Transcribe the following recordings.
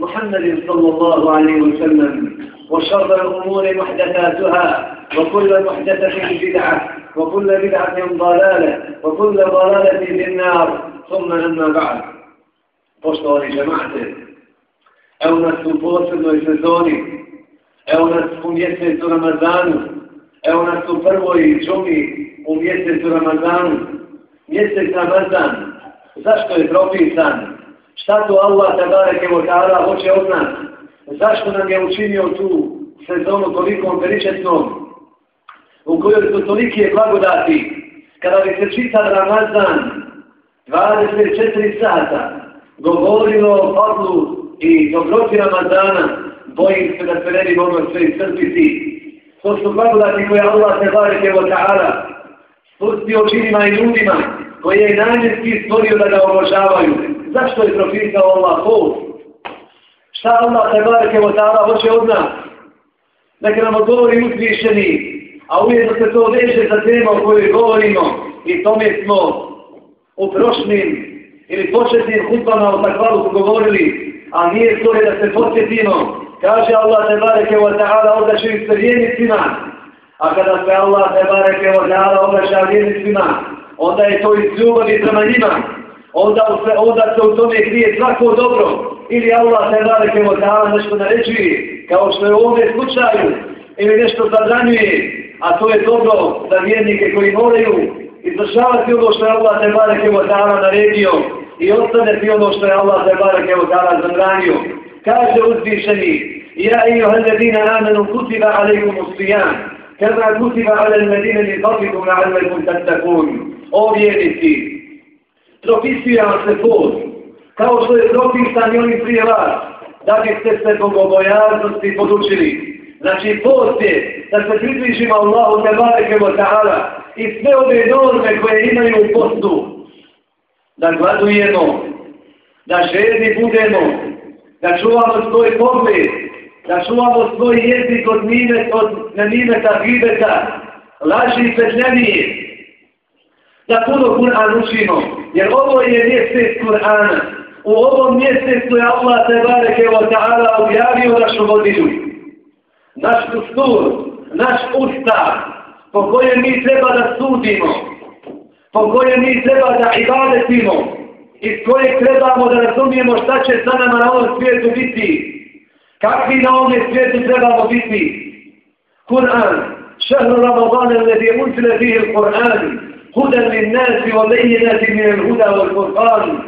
محمد صلى الله عليه وسلم وشر الأمور محدثاتها وكل محدثة بدعة وكل بدعة ضلالة وكل ضلالة في النار ثم أما بعد Poštovani žemate, evo nas u posebnoj sezoni, evo nas u mjesecu Ramazanu, evo nas u prvoj džumi u mjesecu Ramazanu, mjesec Ramazan, zašto je propisan, šta to Allah tabareke wa ta'ala hoće od nas, zašto nam je učinio tu sezonu toliko veličetnom, u kojoj su tolike blagodati, kada bi se čitav Ramazan 24 sata, govorilo o fadlu i dobroti Ramazana, bojim se da se ne bi moglo sve iscrpiti. To su blagodati koje Allah se bareke wa ta'ala spustio činima i ljudima, koje je namjenski stvorio da ga obožavaju. Zašto je propisao Allah post? Šta Allah te barke od ta'ala hoće od nas? Neka nam odgovori uzvišeni, a ujedno se to veže za tema o kojoj govorimo i tome smo u prošlim ili početnim hutbama o takvalu govorili, a nije to je da se posjetimo. Kaže Allah te bareke wa ta'ala obraćaju se vjernicima, a kada se Allah te bareke wa ta'ala obraća vjernicima, onda je to iz ljubavi prema njima, onda se, onda se u tome krije svako dobro, ili Allah te bareke wa ta'ala nešto naređuje, kao što je u ovome slučaju, ili nešto zabranjuje, a to je dobro za vjernike koji moraju izvršavati ono što je Allah te bareke wa ta'ala naredio i ostaneti ono što je Allah te bareke wa ta'ala zabranio. Kaže uzvišeni, Ja ijuha alladina amanu kutiba alaikum uslijan, kama kutiba ala alladina li zabikum la'allakum tattakun. O vjernici, propisuje vam se put, kao što je propisan i oni prije vas, da biste se bogobojaznosti podučili. Znači, post je da se približimo Allahu te bareke wa ta'ala i sve ove norme koje imaju u postu, da gladujemo, da žedni budemo, da čuvamo svoj pogled, da čuvamo svoj jezik od nimeta, od nimeta, gibeta, laži i petljenije, da puno Kur'an učimo, jer ovo je mjesec Kur'ana. U ovom mjesecu je Allah te bareke wa ta'ala objavio našu vodinu naš kustur, naš ustav, po kojem mi treba da sudimo, po kojem mi treba da ibadetimo, iz kojeg trebamo da razumijemo šta će sa nama na ovom svijetu biti, kakvi na ovom svijetu trebamo biti. Kur'an, šehru Ramadana, ledi je unzile fihi il-Kur'an, hudan min nasi, o lejinati min il-huda o il-Kur'an,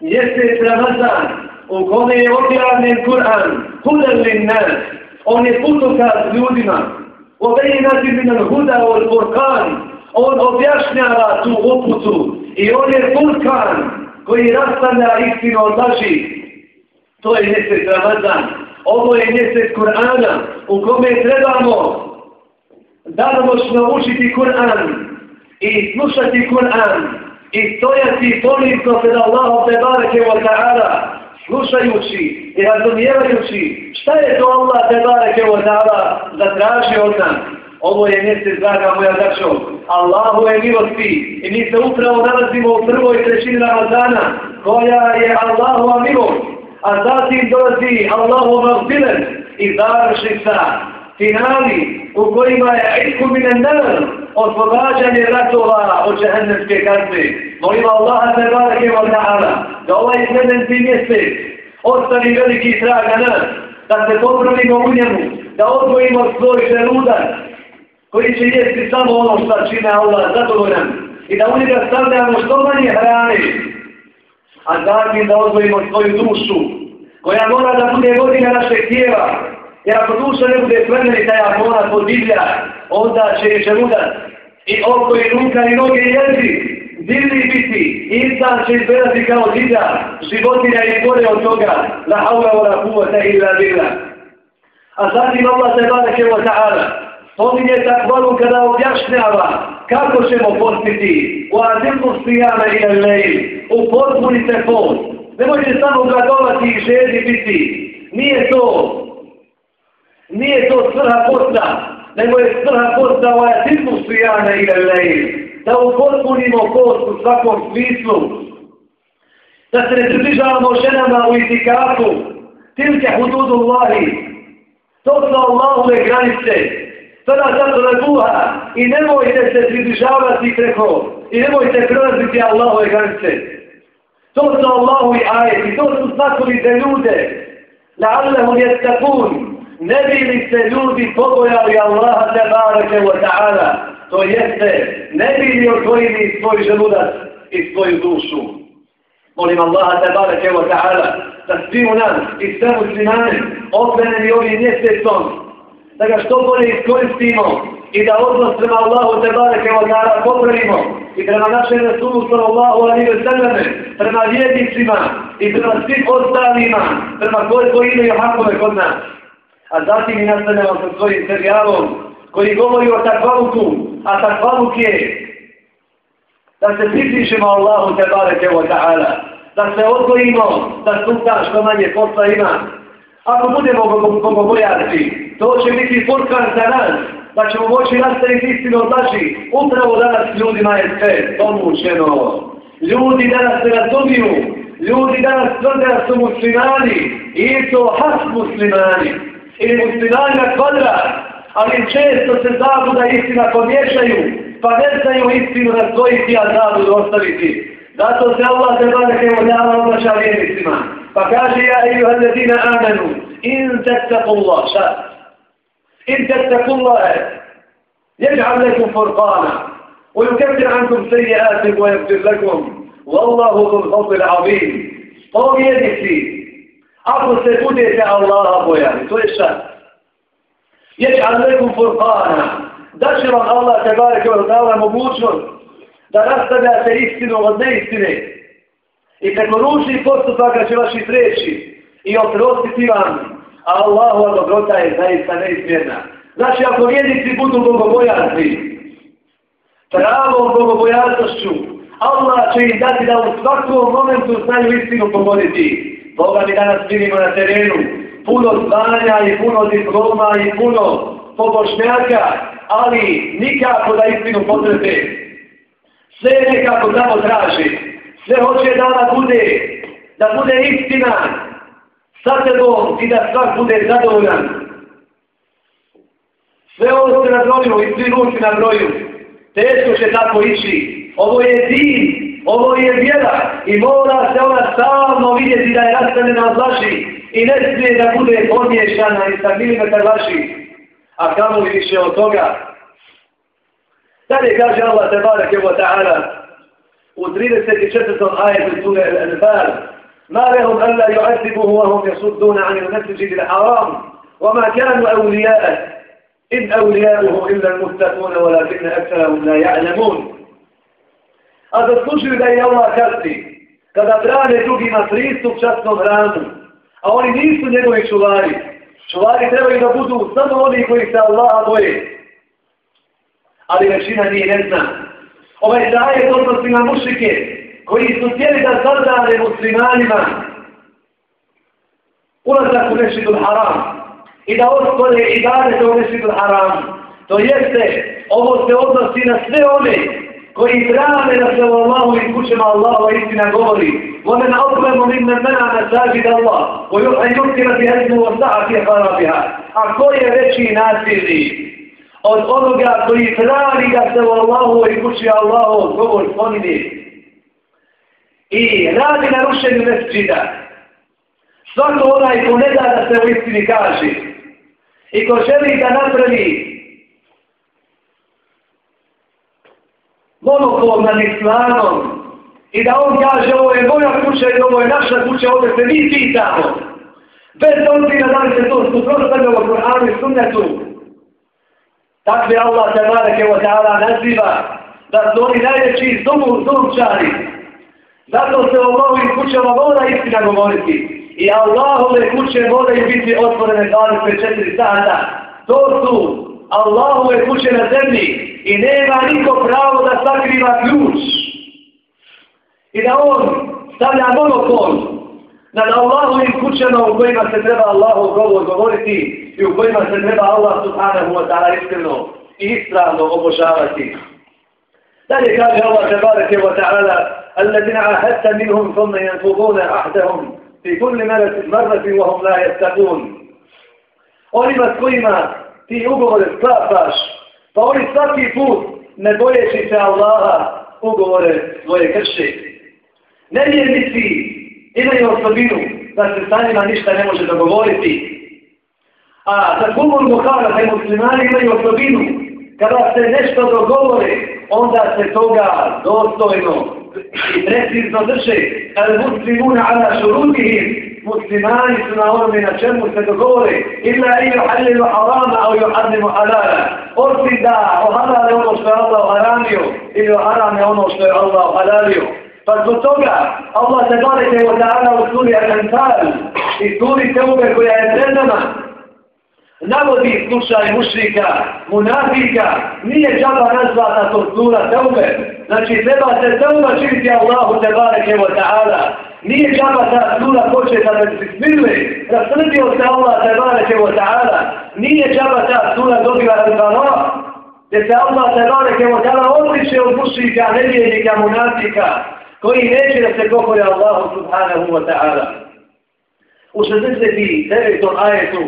mjesec Ramazan, u kome je objavljen Kur'an, hudan min nas on je putokaz ljudima. Obeji nađi mi huda od Furkan. On objašnjava tu uputu. I on je Furkan koji rastavlja istinu od laži. To je mjesec Ramazan. Ovo je mjesec Kur'ana u kome trebamo danomoćno učiti Kur'an i slušati Kur'an i stojati ponizno pred Allahom te bareke wa ta'ala slušajući i razumijevajući šta je to Allah te bareke wa ta'ala zatražio od nas. Ovo je mjesec, draga moja dačo, Allahu je milosti i mi se upravo nalazimo u prvoj trećini Ramazana koja je Allahu milost. A zatim dolazi Allahu magfilet i završi sa finali u kojima je itku minen nar, oslobađanje ratova od džehennemske kazne. Molim Allaha te barake wa ta'ala da ovaj plemenci mjesec ostavi veliki trag na nas, da se popravimo u njemu, da odvojimo svoj želudan koji će jesti samo ono što čine Allah zadovoljan i da u njega stavljamo što manje hrane, a zatim da odvojimo svoju dušu koja mora da bude godina našeg tijela, Jer ako duša ne bude plemenita, ja mora podivlja, onda će je želudat i oko i ruka i noge i jezik divlji biti. Insan će izgledati kao divlja, životinja je gore od toga. La haula wa kuvata illa billah. A zatim Allah se barake wa ta'ala spominje takvalu kada objašnjava kako ćemo postiti u azimnu sijama i na lejl. potpunite post. Nemojte samo gradovati i žedi biti. Nije to Nije to svrha posta, nego je svrha posta ovaj tipu sujana i lejl. Da upotpunimo post u svakom smislu. Da se ne približavamo ženama u itikafu. Tilke hududu Allahi. To su Allahove granice. Tada zato ne duha. I nemojte se približavati preko. I nemojte prelaziti Allahove granice. To su Allahovi ajeti. To su znakovi za ljude. La'allahu yastakun, ne bi li se ljudi pobojali Allaha te barake wa ta'ala, to jeste, ne bi li odvojili svoj želudac i svoju dušu. Molim Allaha te barake wa ta'ala, da svi u nas i sve muslimane okreneni ovim mjesecom, da ga što bolje iskoristimo i da odnos prema Allahu te barake wa ta'ala popravimo i prema našem Rasulu sallallahu alaihi wa sallam, prema vjednicima i prema svim ostalima, prema koji koji imaju hakove kod nas. A zatim i nastavljamo sa svojim serijalom koji govori o takvaluku, a takvaluk je da se pripišemo Allahu te bareke wa ta'ala, da se odgojimo, da sultan što manje posla ima. Ako budemo bogobojati, to će biti furkan za nas, da ćemo moći nastaviti istinu od naši. Upravo danas ljudima je sve pomučeno. Ljudi danas se razumiju, ljudi danas tvrde da su muslimani i to has muslimani ili muslimanima kvadrat, ali često se zabuda istina pomiješaju, pa ne znaju istinu na svojiti, a zabudu ostaviti. Zato se Allah te bada kevo dala obraća vjernicima. Pa kaže ja i juhadledina amenu, in tettakullah, šta? In tettakullah, يجعل لكم فرقانا ويكفر عنكم سيئاتكم ويغفر لكم والله ذو الفضل العظيم قوم يدي ako se budete Allaha bojali, to je šta? Jeći alekum furqana, da će vam Allah te bare kao dala mogućnost da rastavljate istinu od neistine i preko ružnih postupaka će vaši treći i oprostiti vam, a Allahova dobrota je zaista neizmjerna. Znači, ako vjednici budu bogobojazni, pravom bogobojaznošću, Allah će im dati da u svakom momentu znaju istinu pogoditi. Boga mi danas vidimo na terenu puno zvanja i puno diploma i puno pobošnjaka, ali nikako da istinu potrebe. Sve nekako samo traži. Sve hoće da ona bude, da bude istina sa tebom i da svak bude zadovoljan. Sve ovo se na broju i svi ruci na broju. Teško će tako ići. Ovo je din Ovo je vjera i mora se ona stalno vidjeti da je nastavljena od laži i ne smije da bude pomiješana i sa milimetar laži. A kamo li više od toga? Dalje kaže Allah te barek evo ta'ala u 34. ajetu sura Al-Anfal ما لهم ألا يعذبوه يصدون عن المسجد الحرام وما كانوا أولياءه إن أولياؤه إلا المتقون ولكن أكثرهم لا يعلمون a zaslužuju da je Allah kazni, kada brane drugima pristup častnom hranu, a oni nisu njegovi čuvari. Čuvari trebaju da budu samo oni koji se Allaha boje. Ali većina nije ne zna. Ovaj daje odnosi na mušike, koji su htjeli da zadane muslimanima, ulazak u nešidu haram i da ospore i dade u nešidu haram. To jeste, ovo se odnosi na sve one koji brane da se Allahu i kućama Allahova istina govori. Vone na opremu minne mena na sađi Allah, koji je yuktira bi ezmu u sa'ati je farabiha. A ko je veći nasilni od onoga koji brani da se Allahu i kući Allahov govor ponini i radi na rušenju mesđida. Svako onaj ko ne da da se u istini kaže i ko želi da napravi monopol nad islamom i da on kaže ovo je moja kuća i ovo je naša kuća, ovdje se mi pitamo. Bez obzira da li se to suprostavljamo Kur'anu i sunnetu. Takve Allah te bareke wa ta'ala naziva da su oni najveći zumu zumčari. Zato se o ovim kućama mora istina govoriti. I Allahove kuće moraju biti otvorene 24 sata. To su Allahove kuće na zemlji i nema niko pravo da sakriva ključ i da on stavlja monopol nad Allahovim kućama u kojima se treba Allahu govor govoriti i u kojima se treba Allah subhanahu wa ta'ala iskreno i ispravno obožavati. Dalje kaže Allah tabareke wa ta'ala الذين عاهدت منهم ثم ينفضون عهدهم في كل مرة وهم لا يتقون Onima s kojima ti ugovore sklapaš, pa oni svaki put ne bojeći se Allaha ugovore svoje krše. Nevjernici imaju osobinu da se sa njima ništa ne može dogovoriti. A za kumor muhara da muslimani imaju osobinu kada se nešto dogovore, onda se toga dostojno i precizno drže. Kada muslimuna ala šurutihim, muslimani su na onome na čemu se dogovore ila i juhallilu harama au juhallimu halala osim da ohalale ono što je Allah haramio ili harame ono što je Allah halalio pa zbog toga Allah se bareke o ta'ala u suri Al-Anfal i suri Teube koja je pred nama navodi slučaj mušrika, munafika, nije džaba nazvata to sura Teube. Znači treba se Teuba činiti Allahu te bareke o ta'ala Nije džaba ta sura početa da se smirle, rasrdio se Allah te bareke o ta'ala. Nije džaba ta sura dobila al-bara, gdje se Allah te bareke o ta'ala odliče od mušrika, nevjernika, munafika, koji neće da se pokore Allahu subhanahu wa ta'ala. U 69. ajetu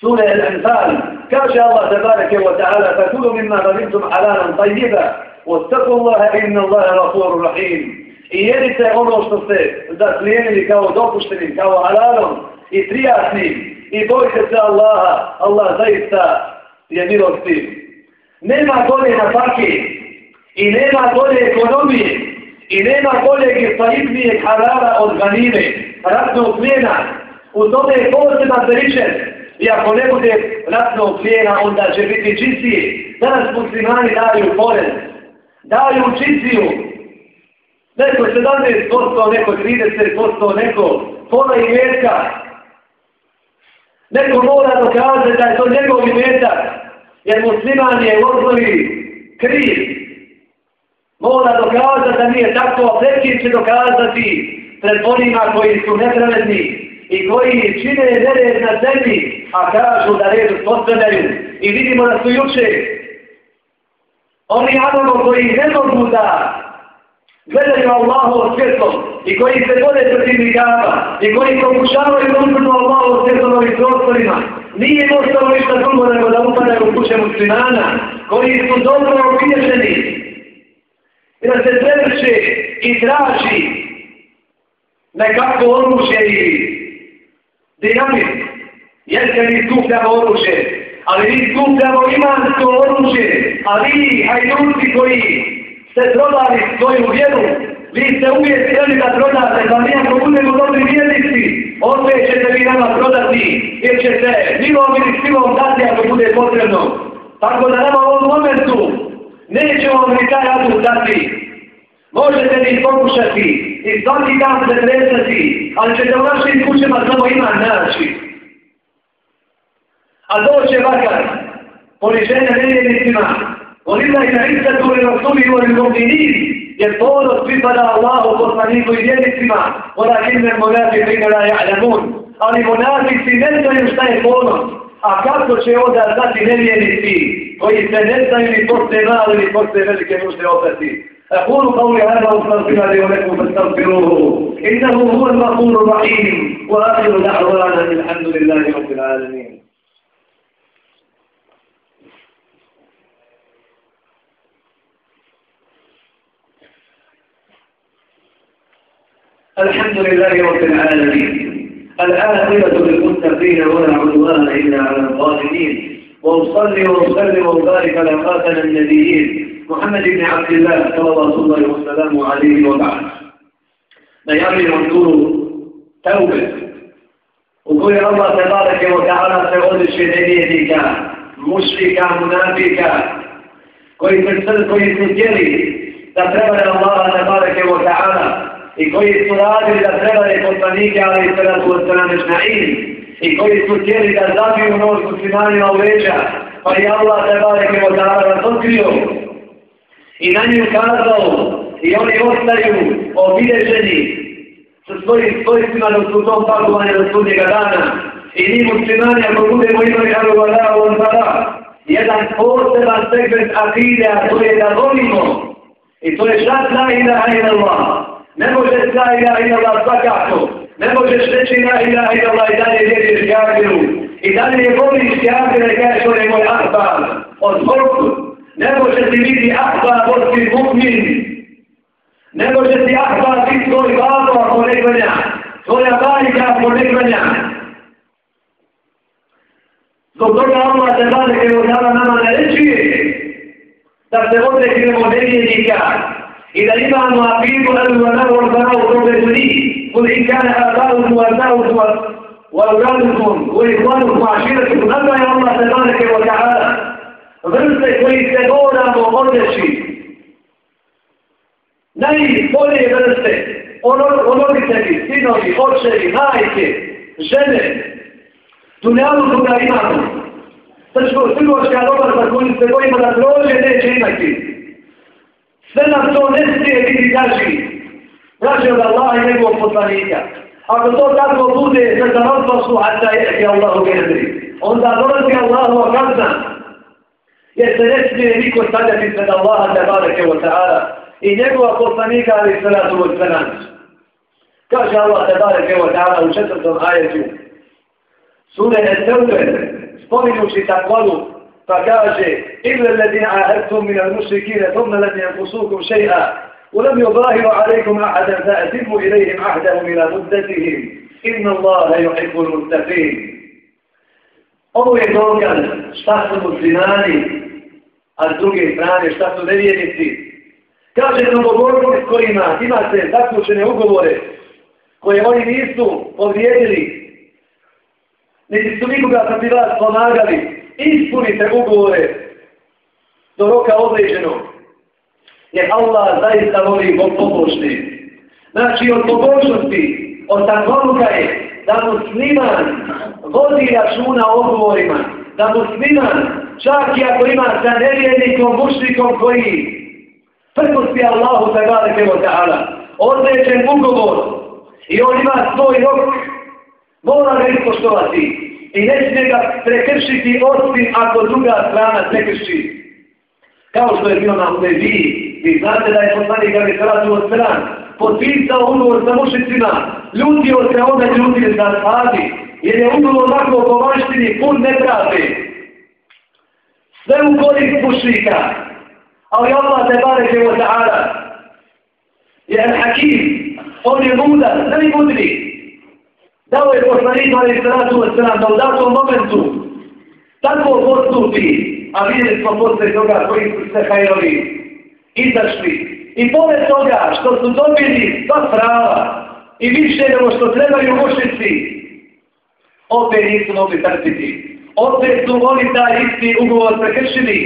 سورة الأنفال كاش الله تبارك وتعالى فكلوا مما غنمتم حلالا طيبا واتقوا الله إن الله غفور رحيم I jedite ono što ste zaslijenili kao dopuštenim, kao halalom i prijatnim i bojite se Allaha, Allah zaista je milostiv. Nema bolje na paki i nema bolje ekonomije i nema bolje i sahibnijeg halala od ganime, ratnog plijena. U tome je poseban zaričen I ako ne bude ratnog plijena, onda će biti čistiji. Danas muslimani daju porez, daju čistiju. Neko 17%, neko 30%, neko pola imetka. Neko mora dokazati da je to njegov imetak, jer musliman je u osnovi kriv. Mora dokazati da nije tako, a prekim će dokazati pred onima koji su nepravedni i koji čine nered na zemlji, a kažu da red uspostavljaju. I vidimo da su juče oni Adamo koji ne mogu da gledaju Allahovo svjetlo i koji se bode protiv nikama i koji pokušavaju da uprnu Allahovo svjetlo na ovim prostorima. Nije postalo ništa drugo nego da upadaju u kuće muslimana koji su dobro obilježeni. I da se prevrše i traži nekako oružje i dinamit, jeste mi skupljamo oružje, ali mi skupljamo imansko oružje, a vi, hajdunci koji ste trovali svoju vjeru, vi ste uvijek htjeli da prodate, da mi ako budemo dobri vjernici, opet ćete vi nama prodati, jer ćete milom ili silom dati ako bude potrebno. Tako da nama u ovom momentu neće vam ni taj adus dati, Možete mi pokušati i svaki dan se tresati, ali ćete u vašim kućama samo ima naći. A doće vakar, poniženje nevjernicima, momini, jer ponos pripada Allahu poslaniku i vjernicima, ona ime mojavi primjera ja'lamun. ali monafici ne znaju šta je ponos. A kako će onda znati nevjenici koji se ne znaju ni mali ni velike nužde. أقول قولي هذا وأستغفر لي ولكم فاستغفروه إنه هو الغفور الرحيم وآخر دعوانا الحمد لله رب العالمين الحمد لله رب العالمين. الآخرة للمتقين ولا عدوان إلا على الظالمين. وأصلي وأسلم وبارك على خاتم النبيين محمد بن عبد الله صلى الله عليه وسلم عليه وبعد. نيامي منظور توبة. وقول الله تبارك وتعالى سيقول الشيطانية مشركة منافقة koji se koji su htjeli da trebaju Allaha tabareke i koji su radili da trebaju poslanike ali i salatu wa salam ešna'in i koji su htjeli da zabiju nož muslimanima u leđa pa i Allah tabareke wa ta'ala razotkrio i na nju kazao i oni ostaju obilježeni sa svojim svojstvima dok su tom pakovanju do sudnjega dana. I mi muslimani, ako budemo imali kao vada on vada, jedan poseban segment akide, a to je da volimo. I to je šat la ilaha ila Allah. Ne možeš la ilaha illallah svakako. Ne možeš reći la ilaha illallah i dalje vjeriš kafiru. I dalje je voliš kafira i kažeš on je moj ahbar. On zvorku. Ne može ti biti ahba osim mu'min. Ne može ti ahba biti tvoj babo ako ne gleda. Tvoja bajka ako ne gleda. Zbog toga Allah te vade kada odjava nama ne reći da se odreknemo nevjednika إذا إمام imamo apiru edu wa navu قل إن كان zli. وأبناؤكم وأولادكم وإخوانكم وعشيرتكم أما يا الله تبارك وتعالى vrste koji se moramo odreći. Najbolje vrste, ono, sinovi, očevi, majke, žene, dunjalu koga imamo. Srčko-srgočka roba za koju se bojimo da prođe, neće imati. Sve nam to ne smije biti kaži. Praže od Allaha i njegovog poslanika. Ako to tako bude, za da su, a da je Allahu gledri. Onda dolazi Allahu kazna, jer se ne smije niko stavljati pred Allaha te bareke wa ta'ala i njegova poslanika ali salatu sve nas. Kaže Allah te bareke wa ta'ala u četvrtom ajetu sure Eteube spominjući takvalu pa kaže إِلَّا الَّذِينَ عَهَدْتُمْ مِنَ الْمُشْرِكِينَ ثُمَّ لَمْ يَنْفُسُوكُمْ شَيْئًا ولم يظاهروا عليكم أحدا فأتموا إليهم عهدهم إلى مدتهم إن الله يحب المتقين Ovo je dokaz šta su muslimani a s druge strane šta su nevjernici. Kaže novogovornik s kojima imate zaključene ugovore koje oni nisu povrijedili, niti su nikoga protiv vas pomagali, ispunite ugovore do roka određenog. Jer Allah zaista voli od pobožni. Znači od pobožnosti, od takvoga je da musliman vodi računa o ugovorima, da musliman čak i ako ima sa nevjernikom, mušnikom koji prkosti Allahu sa gale kevo ta'ala, određen ugovor i on ima svoj rok, mora ga ispoštovati i ne ga prekršiti osim ako druga strana prekrši. Kao što je bilo na Ubevi, vi znate da je poslanik Gabi Salatu od stran potpisao ugovor sa mušicima, ljudi od se onda ljudi za spadi, jer je ugovor ovako po vanštini pun nepravde. Sve u korist mušnika, Ali Allah te bareke wa ta'ala je al-hakim, on je mudan, ne mudri, Dao je poslanik ali sratu od sram da u datom momentu tako postupi, a vidjeli smo posle toga koji su se hajrovi izašli. I pored toga što su dobili sva prava i više nego što trebaju mušnici, opet nisu mogli trpiti opet su oni taj isti ugovor prekršili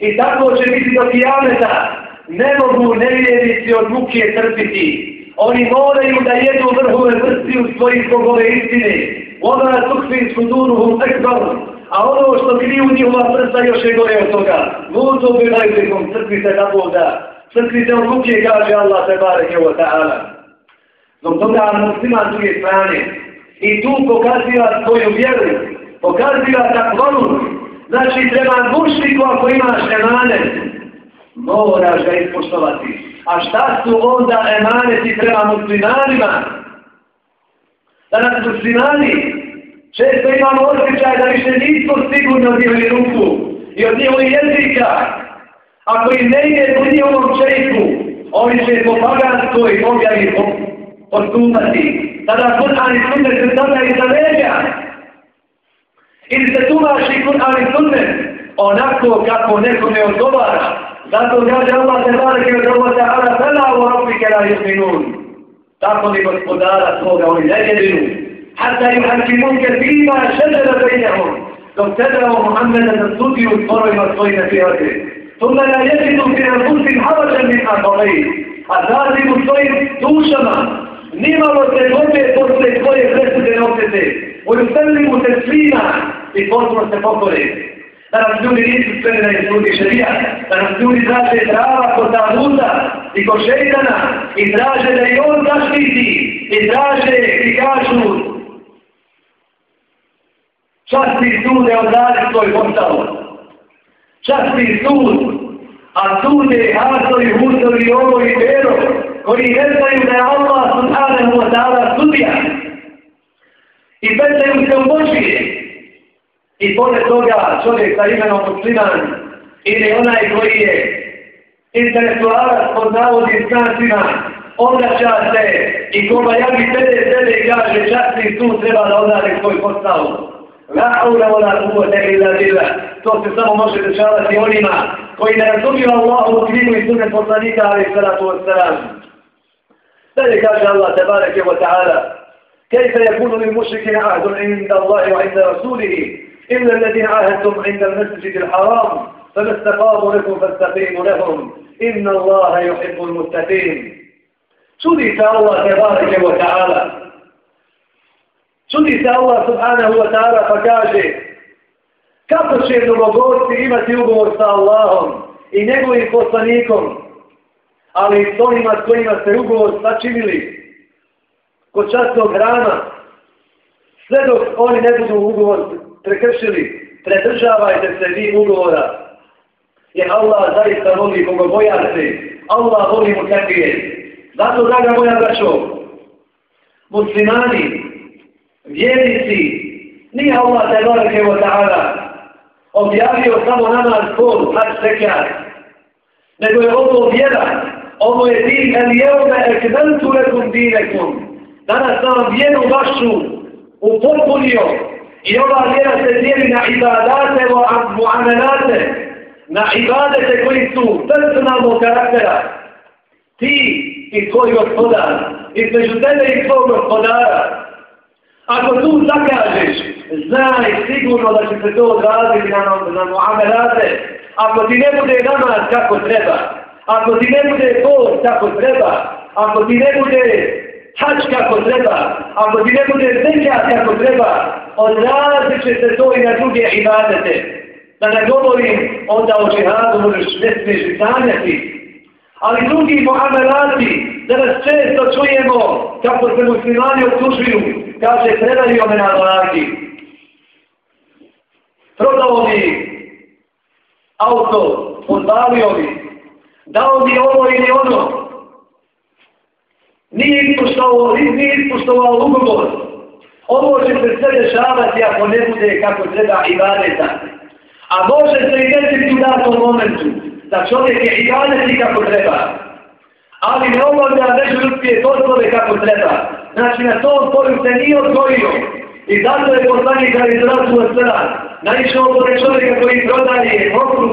i tako će biti do kijameta. Ne mogu nevjernici od muke trpiti. Oni moraju da jedu vrhove vrsti u svojih bogove istine. Ona tukvi suduruhum ekbar. A ono što kriju njihova prsa još je gore od toga. Vudu bi crkvite na Boga. Crkvite od muke, kaže Allah te barek je ta'ala. Zbog toga muslima druge strane I tu pokaziva svoju vjeru, pokaziva takvonu. Znači, treba mušniku ako imaš emanet, moraš ga ispoštovati. A šta su onda emaneti prema muslimanima? Da nas muslimani često imamo osjećaj da više nismo sigurni od njihovi ruku i od njihovi jezika. Ako im ne ide u njihovom čeku, oni će po paganskoj objavi postupati. Tada Kur'an i Sunnet se tada iza leđa. Ili se tumaši Kur'an i Sunnet onako kako nekome odgovara. Zato kaže Allah te bareke od Allah te ala fela u rabbike la yuminun. Tako ni gospodara svoga oni ne vjeruju. Hatta im hakimun ke fima šeđera bejnehom. Dok tedrao Muhammeda na studiju u zborovima svojih neprijatelji. Tuma la jezidu fi anfusim havađan min abalej. A zatim u svojim dušama nimalo se dobe posle tvoje presudene opete. U ljubavljivu svima i potpuno se pokore da nam ljudi nisu sve na izludi šarija, da nam ljudi traže prava kod tabuta i kod šeitana i traže da i on zaštiti i traže i kažu časti sud je odradi svoj postavu. Časti sud, a sud je haso i huso i ovo i vero koji ne znaju da je Allah subhanahu wa ta'ala sudija i petaju se u Božije I pored toga čovjek sa imenom musliman ili onaj koji je intelektualac pod navodnim znacima obraća se i koga ja bi sede sede i kaže častni tu treba da odradi svoj posao. La aula wala quwwata illa billah. To se samo može dešavati onima koji ne razumiju Allahu u knjigu i sunnet poslanika ali salatu wassalam. Dalje kaže Allah tebareke wa ta'ala كيف يكون للمشركين عهد عند الله وعند رسوله إلا الذين عاهدتم عند المسجد الحرام فما استقاموا لكم فاستقيموا لهم إن الله يحب المتقين سدس الله تبارك وتعالى سدس الله سبحانه وتعالى فكاže kako će mnogogosti imati ugovor sa Allahom i njegovim poslanikom, ali i s onima s kojima ste ugovor sačinili kod častnog hrana, sve dok oni ne budu ugovor prekršili, predržavajte se vi ugovora. Jer Allah zaista voli koga bojate. Allah voli mu kepije. Zato, draga moja braćo, muslimani, vjernici, nije Allah te barke wa ta'ala objavio samo namaz pol, hač sekjar, nego je ovo vjera, ovo je din, el jevme ekventu lekum dinekum. Danas sam vjeru vašu upotpunio, I ova vjera se dijeli na ibadate o muamelate, na ibadete koji su personalnog karaktera. Ti i tvoj gospodar, između tebe i tvoj gospodara. Ako tu zakažeš, znaj sigurno da će se to odraziti na, na muamelate. Ako ti ne bude namaz kako treba, ako ti ne bude post kako treba, ako ti ne bude hač kako treba, ako ti ne bude zekat kako treba, odrazit će se to i na druge ibadete. Da ne govorim onda o džihadu, možeš ne smiješ sanjati. Ali drugi muhamelati, da nas često čujemo kako se muslimani obtužuju, kaže predaju me na vlagi. Prodao mi auto, podvalio mi, dao mi ovo ili ono, nije ispoštovao, nije ispoštovao ugovor. Ovo će se sve dešavati ako ne bude kako treba i vaneta. A može se i desiti u datom momentu da čovjek je i vaneti kako treba. Ali ne obavlja međuljudske poslove kako treba. Znači na tom polju se nije odgojio. I zato je poslanik Ali izrazu od sada naišao pored čovjeka koji prodaje okrug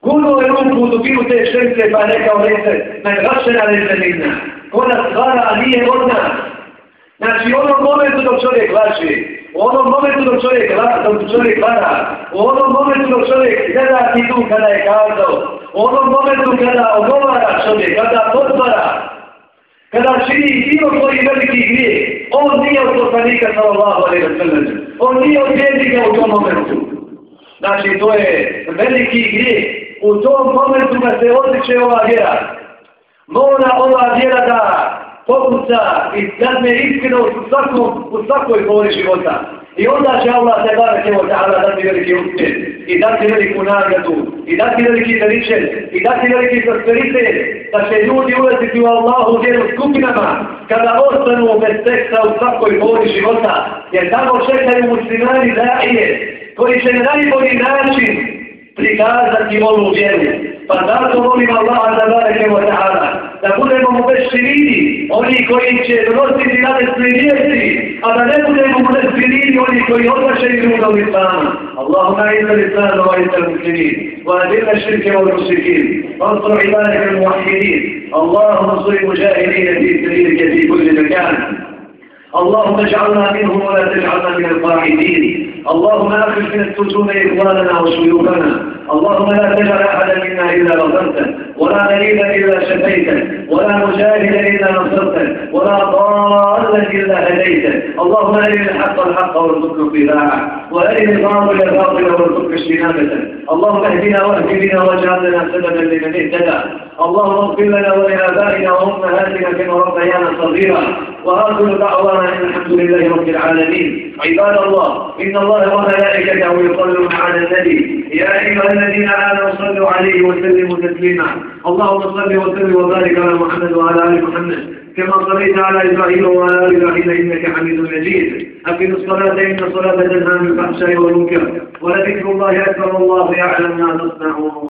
Kuno je ruku u dubinu te šrce pa je rekao rece, me vašena rezenina. Ona stvara, a nije od nas. Znači, u onom momentu dok čovjek laži, u onom momentu dok čovjek laži, dok čovjek vara, u onom momentu dok čovjek gleda ti tu kada je kazao, u onom momentu kada ogovara čovjek, kada potvara, kada čini bilo koji veliki grije, on nije od poslanika sa Allahu ali na crneđu. On nije od vjednika u tom momentu. Znači, to je veliki grijeh u tom momentu kad se odliče ova vjera, mora ova vjera da pokuca i dadne iskrenost u, svakom, u svakoj poli života. I onda će Allah se barak evo ta'ala dati veliki uspjeh i dati veliku nagradu i dati veliki veličen i dati veliki prosperitet da će ljudi ulaziti u Allahu vjeru skupinama kada ostanu bez teksta u svakoj poli života jer tamo čekaju muslimani daje koji će na najbolji način prikazati ovu vjeru. Pa zato molim Allah da bareke wa ta'ala da budemo mu beširini, oni koji će donositi na desne vijesti, a da ne budemo mu beširini, oni koji odlašaju ljuda u Islama. Allahuma inna l'Islama wa inna l'Muslimin, wa adilla širke wa l'Musikin, وانصر عبادك الموحدين اللهم انصر المجاهدين في سبيلك في كل مكان اللهم اجعلنا منهم ولا تجعلنا من القاعدين اللهم أخرج من السجون إخواننا وشيوخنا. اللهم لا تجعل أحدا منا إلا غفرته ولا غريبا إلا شفيته ولا مجاهدا إلا نصرته ولا ضالا إلا هديته اللهم أرنا الحق الحق وارزقنا اتباعه وأرنا الباطل الباطل وارزقنا اجتنابه. اللهم اهدنا واهد بنا سببا لمن اهتدى. اللهم اغفر لنا ولآبائنا وأمهاتنا كما ربيانا صغيرا. وآخر دعوانا إن الحمد لله رب العالمين. عباد الله إن الله وملائكته يصلون على النبي. يا أيها الذين آمنوا صلوا عليه وسلموا تسليما. اللهم صل وسلم وبارك على محمد وعلى آل محمد. كما صليت على إبراهيم وعلى آل إبراهيم إنك حميد مجيد. أقم الصلاة إن الصلاة تنهى عن الفحشاء والمنكر. ولذكر الله أكبر الله يعلم ما تصنعون.